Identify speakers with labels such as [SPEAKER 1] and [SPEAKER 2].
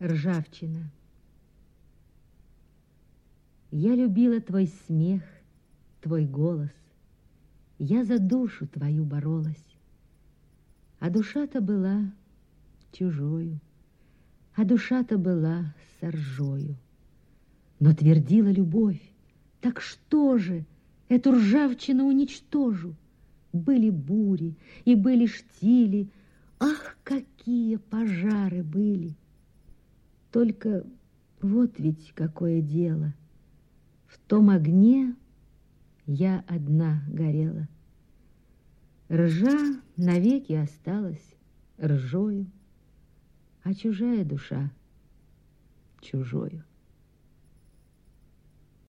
[SPEAKER 1] Ржавчина. Я любила твой смех, твой голос. Я за душу твою боролась. А душа-то была чужою, А душа-то была соржою. Но твердила любовь, так что же, Эту ржавчину уничтожу? Были бури и были штили, Ах, какие пожары были! Только вот ведь какое дело. В том огне я одна горела. Ржа навеки осталась ржою, А чужая душа чужою.